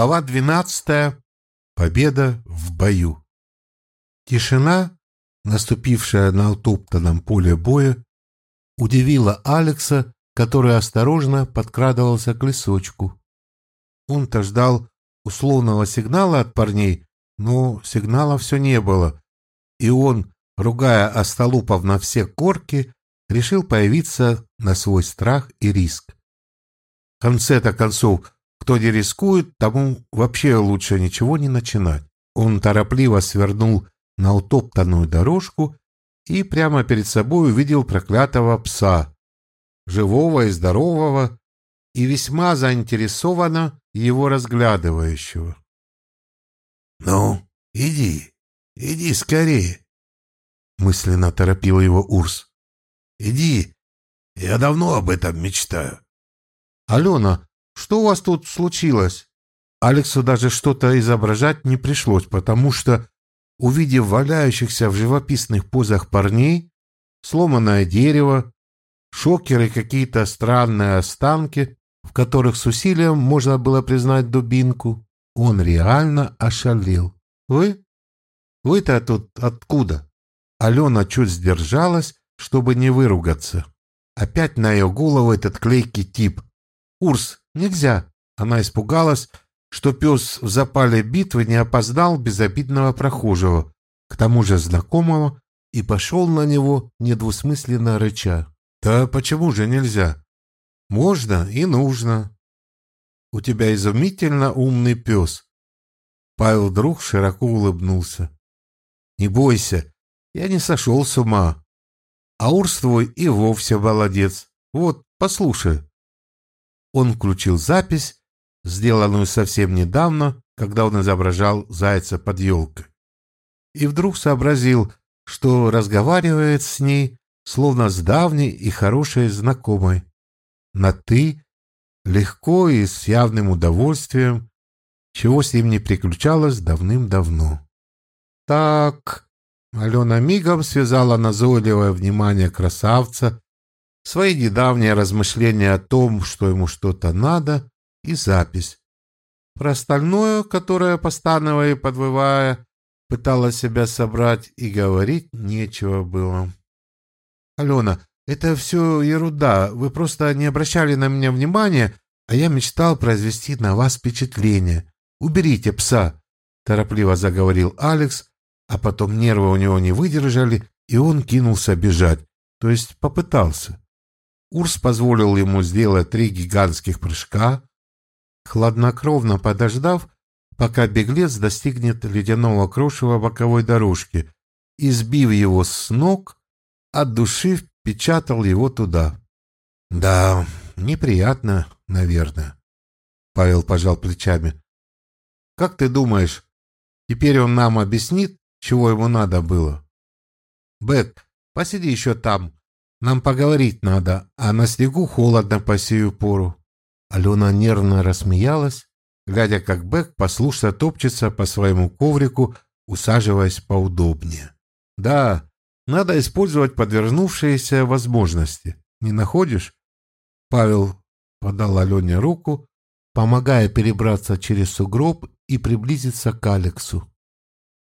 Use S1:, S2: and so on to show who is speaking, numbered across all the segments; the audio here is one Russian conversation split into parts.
S1: Глава 12. Победа в бою. Тишина, наступившая на утоптанном поле боя, удивила Алекса, который осторожно подкрадывался к лесочку. Он-то ждал условного сигнала от парней, но сигнала все не было, и он, ругая остолупов на все корки, решил появиться на свой страх и риск. В конце-то концов, кто не рискует, тому вообще лучше ничего не начинать. Он торопливо свернул на утоптанную дорожку и прямо перед собой увидел проклятого пса, живого и здорового, и весьма заинтересованно его разглядывающего.
S2: — Ну, иди, иди скорее, — мысленно торопил его Урс. — Иди, я давно об этом мечтаю.
S1: — Алена, что у вас тут случилось? Алексу даже что-то изображать не пришлось, потому что, увидев валяющихся в живописных позах парней, сломанное дерево, шокеры какие-то странные останки, в которых с усилием можно было признать дубинку, он реально ошалел. «Вы? Вы-то тут откуда?» Алена чуть сдержалась, чтобы не выругаться. Опять на ее голову этот клейкий тип. «Урс, Нельзя. Она испугалась, что пес в запале битвы не опоздал безобидного прохожего, к тому же знакомого, и пошел на него, недвусмысленно рыча. «Да почему же нельзя? Можно и нужно. У тебя изумительно умный пес». Павел вдруг широко улыбнулся. «Не бойся, я не сошел с ума. А Урс твой и вовсе молодец. Вот, послушай». Он включил запись, сделанную совсем недавно, когда он изображал зайца под елкой. И вдруг сообразил, что разговаривает с ней, словно с давней и хорошей знакомой. На «ты», легко и с явным удовольствием, чего с ним не приключалось давным-давно. «Так...» Алена мигом связала назойливое внимание красавца свои недавние размышления о том, что ему что-то надо, и запись. Про остальное, которое, постановая и подвывая, пыталась себя собрать, и говорить нечего было. «Алена, это все ерунда. Вы просто не обращали на меня внимания, а я мечтал произвести на вас впечатление. Уберите пса!» — торопливо заговорил Алекс, а потом нервы у него не выдержали, и он кинулся бежать, то есть попытался. Урс позволил ему сделать три гигантских прыжка, хладнокровно подождав, пока беглец достигнет ледяного крошева боковой дорожки, и, сбив его с ног, от души впечатал его туда. — Да, неприятно, наверное. Павел пожал плечами. — Как ты думаешь, теперь он нам объяснит, чего ему надо было? — Бэк, посиди еще там, нам поговорить надо, а на снегу холодно по сию пору. Алена нервно рассмеялась, глядя, как Бэк послушно топчется по своему коврику, усаживаясь поудобнее. Да, надо использовать подвернувшиеся возможности. Не находишь? Павел подал Алене руку, помогая перебраться через сугроб и приблизиться к Алексу.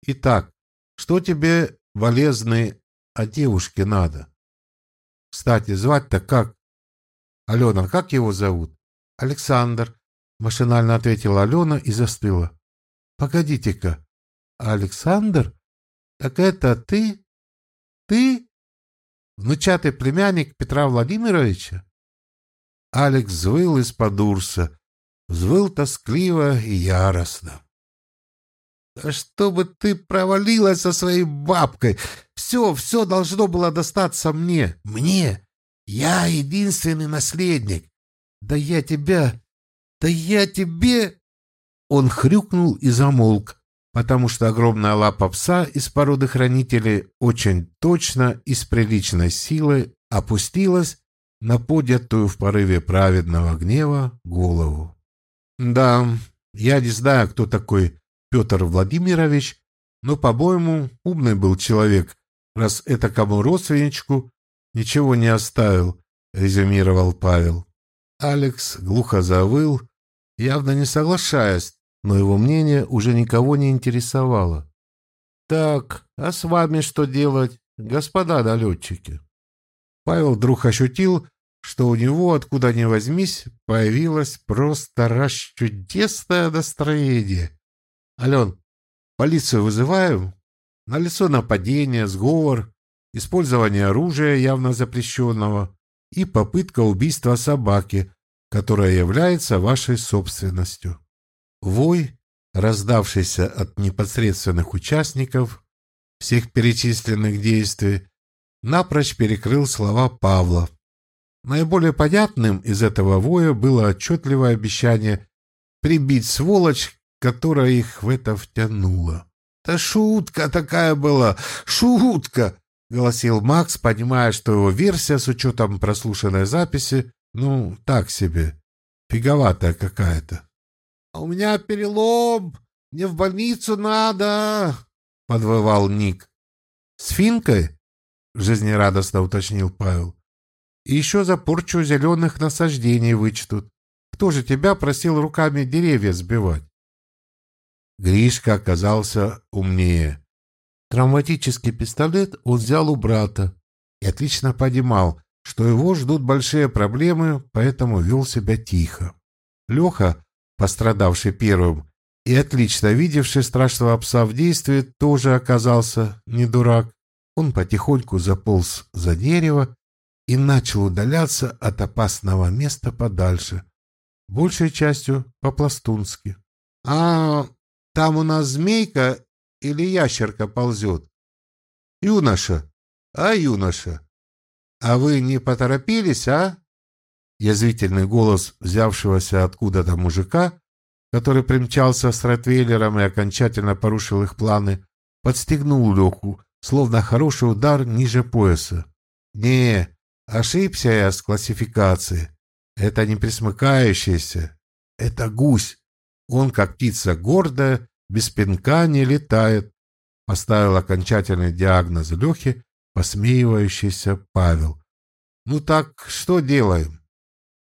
S1: Итак, что тебе, болезный, о девушке надо? Кстати, звать-то как? Алена, как его зовут? Александр. Машинально ответила Алена и застыла. Погодите-ка. Александр? Так это ты? Ты? Внучатый племянник Петра Владимировича? Алекс взвыл из-под урса. Взвыл тоскливо и яростно. Да чтобы ты провалилась со своей бабкой! Все, все должно было достаться мне! Мне! Я единственный наследник! Да я тебя... Да я тебе...» Он хрюкнул и замолк, потому что огромная лапа пса из породы хранителей очень точно и с приличной силой опустилась на поднятую в порыве праведного гнева голову. «Да, я не знаю, кто такой Петр Владимирович, но, по-моему, умный был человек, раз это кому родственничку ничего не оставил, резюмировал Павел. Алекс глухо завыл, явно не соглашаясь, но его мнение уже никого не интересовало. «Так, а с вами что делать, господа налетчики?» Павел вдруг ощутил, что у него, откуда ни возьмись, появилось просто расчудесное настроение. «Ален, полицию вызываем? Налицо нападение, сговор, использование оружия явно запрещенного и попытка убийства собаки, которая является вашей собственностью». Вой, раздавшийся от непосредственных участников всех перечисленных действий, напрочь перекрыл слова Павла. Наиболее понятным из этого воя было отчетливое обещание прибить сволочь, которая их в это втянула. «Да шутка такая была! Шутка!» — голосил Макс, понимая, что его версия с учетом прослушанной записи, ну, так себе, фиговатая какая-то. «А у меня перелом! Мне в больницу надо!» — подвывал Ник. «С финкой?» — жизнерадостно уточнил Павел. «И еще за порчу зеленых насаждений вычтут. Кто же тебя просил руками деревья сбивать?» Гришка оказался умнее. Травматический пистолет он взял у брата и отлично понимал, что его ждут большие проблемы, поэтому вел себя тихо. Леха, пострадавший первым и отлично видевший страшного пса в действии, тоже оказался не дурак. Он потихоньку заполз за дерево и начал удаляться от опасного места подальше, большей частью по-пластунски. — А там у нас змейка или ящерка ползет? — Юноша, а юноша, а вы не поторопились, а? Язвительный голос взявшегося откуда-то мужика, который примчался с Ротвейлером и окончательно порушил их планы, подстегнул Леху, словно хороший удар ниже пояса. «Не, ошибся я с классификацией. Это не присмыкающийся. Это гусь. Он, как птица гордая, без пинка не летает», — поставил окончательный диагноз Лехе, посмеивающийся Павел. «Ну так что делаем?»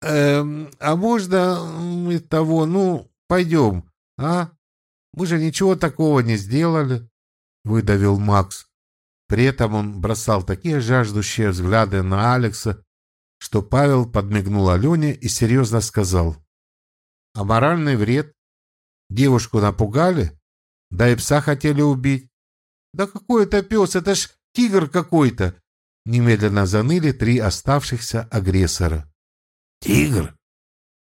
S1: «Эм, а можно мы того, ну, пойдем, а? Мы же ничего такого не сделали», — выдавил Макс. При этом он бросал такие жаждущие взгляды на Алекса, что Павел подмигнул Алене и серьезно сказал. «А моральный вред? Девушку напугали? Да и пса хотели убить. Да какой это пес, это ж тигр какой-то!» Немедленно заныли три оставшихся агрессора.
S2: «Тигр?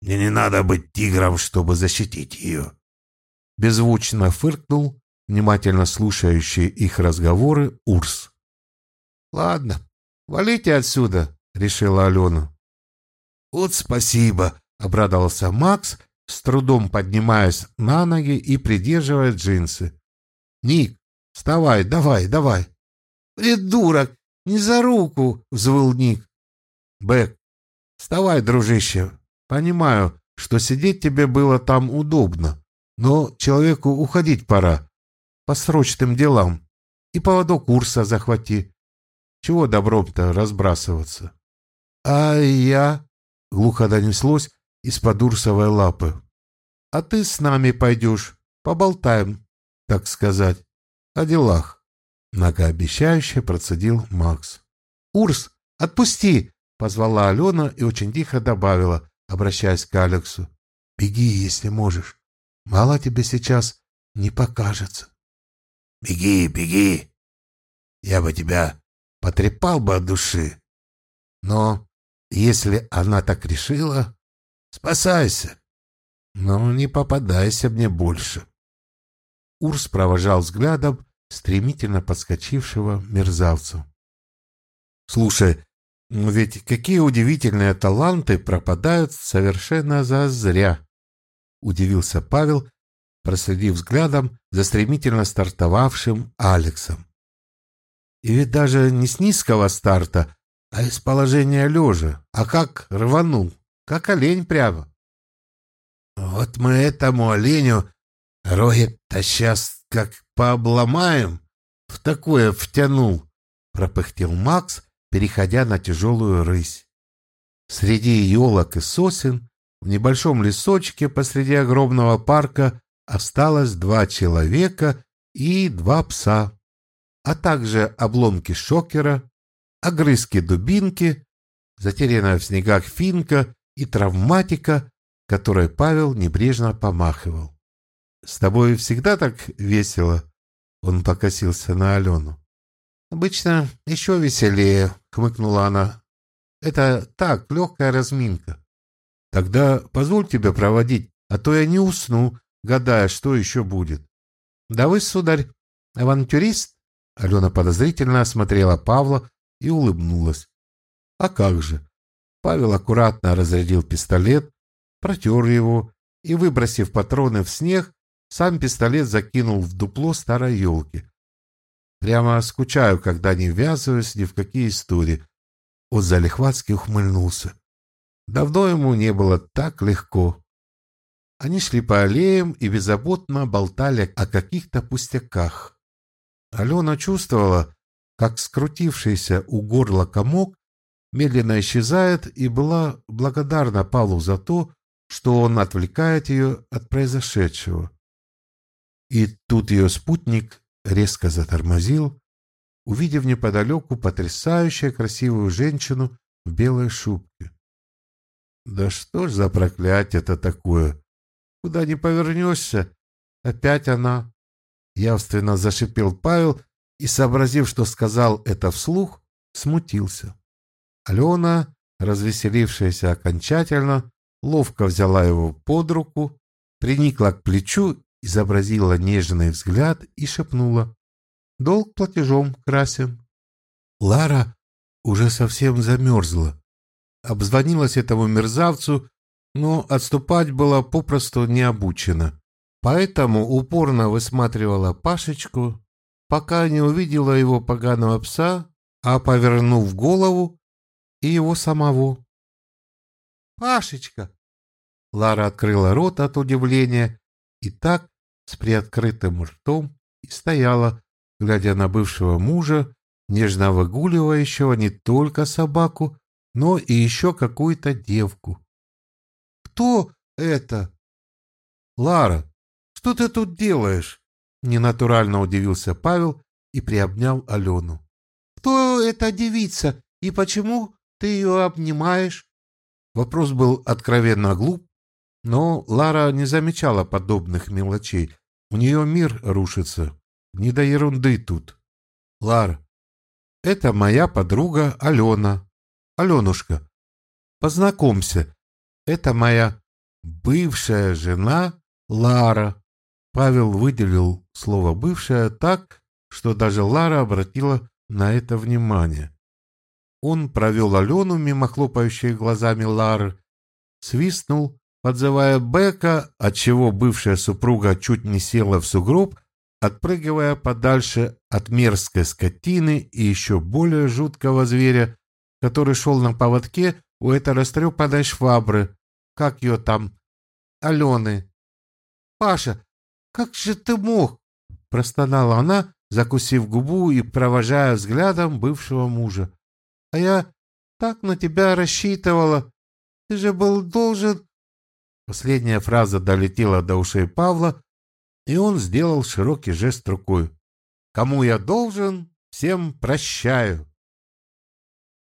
S2: Мне не надо быть тигром, чтобы защитить ее!»
S1: Беззвучно фыркнул внимательно слушающий их разговоры Урс. «Ладно, валите отсюда», — решила Алена.
S2: «Вот спасибо», —
S1: обрадовался Макс, с трудом поднимаясь на ноги и придерживая джинсы. «Ник, вставай, давай, давай!» «Придурок, не за руку!» — взвыл Ник. «Бэк, вставай, дружище. Понимаю, что сидеть тебе было там удобно, но человеку уходить пора по срочным делам. И поводок курса захвати. Чего добром-то разбрасываться? А я... Глухо донеслось из-под урсовой лапы. А ты с нами пойдешь. Поболтаем, так сказать, о делах. Многообещающе процедил Макс. «Урс, отпусти!» — позвала Алена и очень тихо добавила, обращаясь к Алексу. «Беги, если можешь. Мало тебе сейчас не покажется».
S2: Беги, беги. Я бы тебя потрепал бы от души. Но если она так решила, спасайся. Но не попадайся мне больше.
S1: Урс провожал взглядом стремительно подскочившего мерзавца. Слушай, ну ведь какие удивительные таланты пропадают совершенно зазря, удивился Павел, проследив взглядом за стремительно стартовавшим Алексом. И ведь даже не с низкого старта, а из положения лежа. А как рванул, как олень прямо.
S2: Вот мы этому оленю роги-то сейчас как пообломаем, в такое втянул, пропыхтел Макс, переходя на тяжелую рысь.
S1: Среди елок и сосен, в небольшом лесочке посреди огромного парка осталось два человека и два пса, а также обломки шокера, огрызки дубинки, затерянная в снегах финка и травматика, которой Павел небрежно помахивал. «С тобой всегда так весело?» Он покосился на Алену. «Обычно еще веселее», — хмыкнула она. «Это так, легкая разминка». «Тогда позволь тебя проводить, а то я не усну, гадая, что еще будет». «Да вы, сударь, авантюрист?» Алена подозрительно осмотрела Павла и улыбнулась. «А как же?» Павел аккуратно разрядил пистолет, протер его и, выбросив патроны в снег, сам пистолет закинул в дупло старой елки. Прямо скучаю, когда не ввязываюсь ни в какие истории. Он залихватски ухмыльнулся. Давно ему не было так легко. Они шли по аллеям и беззаботно болтали о каких-то пустяках. Алена чувствовала, как скрутившийся у горла комок медленно исчезает и была благодарна Павлу за то, что он отвлекает ее от произошедшего. И тут ее спутник резко затормозил, увидев неподалеку потрясающую красивую женщину в белой шубке. Да что ж за проклятие это такое? Куда ни повернешься, опять она. Явственно зашипел Павел и, сообразив, что сказал это вслух, смутился. Алена, развеселившаяся окончательно, ловко взяла его под руку, приникла к плечу, изобразила нежный взгляд и шепнула. «Долг платежом красен». Лара уже совсем замерзла. Обзвонилась этому мерзавцу, но отступать была попросту не обучена. Поэтому упорно высматривала Пашечку, пока не увидела его поганого пса, а, повернув голову, и его самого. «Пашечка!» Лара открыла рот от удивления и так с приоткрытым ртом и стояла, глядя на бывшего мужа, нежно выгуливающего не только собаку, но и еще какую-то девку. «Кто это?» «Лара, что ты тут делаешь?» Ненатурально удивился Павел и приобнял Алену. «Кто эта девица и почему ты ее обнимаешь?» Вопрос был откровенно глуп, но Лара не замечала подобных мелочей. У нее мир рушится. Не до ерунды тут. Лар, это моя подруга Алена. Аленушка, познакомься. Это моя бывшая жена Лара. Павел выделил слово «бывшая» так, что даже Лара обратила на это внимание. Он провел Алену мимо хлопающей глазами Лары, свистнул, подзывая Бека, отчего бывшая супруга чуть не села в сугроб, отпрыгивая подальше от мерзкой скотины и еще более жуткого зверя, который шел на поводке у этой растрепанной швабры. Как ее там? Алены. «Паша, как же ты мог?» – простонала она, закусив губу и провожая взглядом бывшего мужа. «А я так на тебя рассчитывала. Ты же был должен...» Последняя фраза долетела до ушей Павла, и он сделал широкий жест рукой. «Кому я должен, всем прощаю».